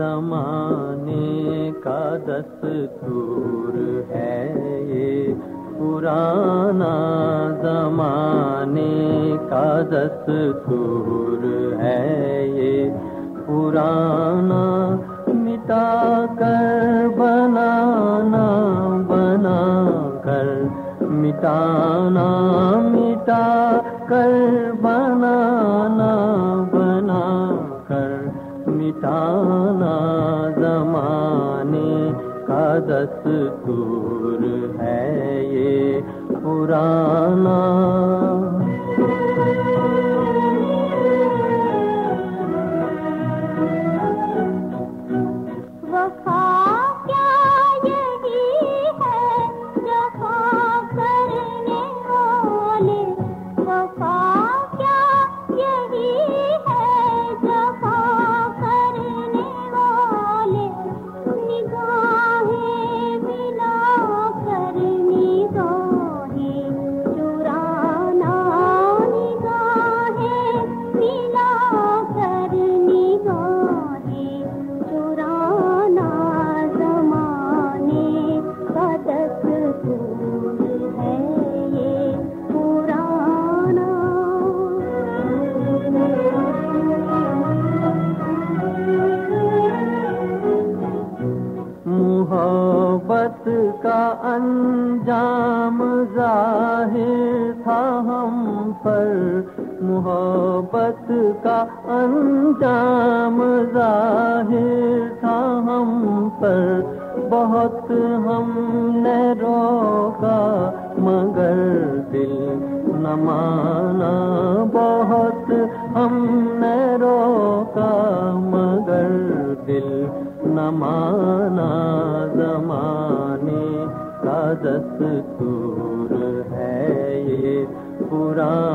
जमाने का दस्तूर है ये। पुराना जमाने का दस्तूर है ये। पुराना मिटा कर बनाना बना कर मिटाना मिटा कर बनाना। का दस्तूर है ये पुराना। मोहब्बत का अंजाम ज़ाहिर था हम पर। मोहब्बत का अंजाम ज़ाहिर था हम पर। बहुत हमने रोका, मगर दिल न माना। बहुत हमने रोका न माना जमाने का दस्तूर है ये पुराना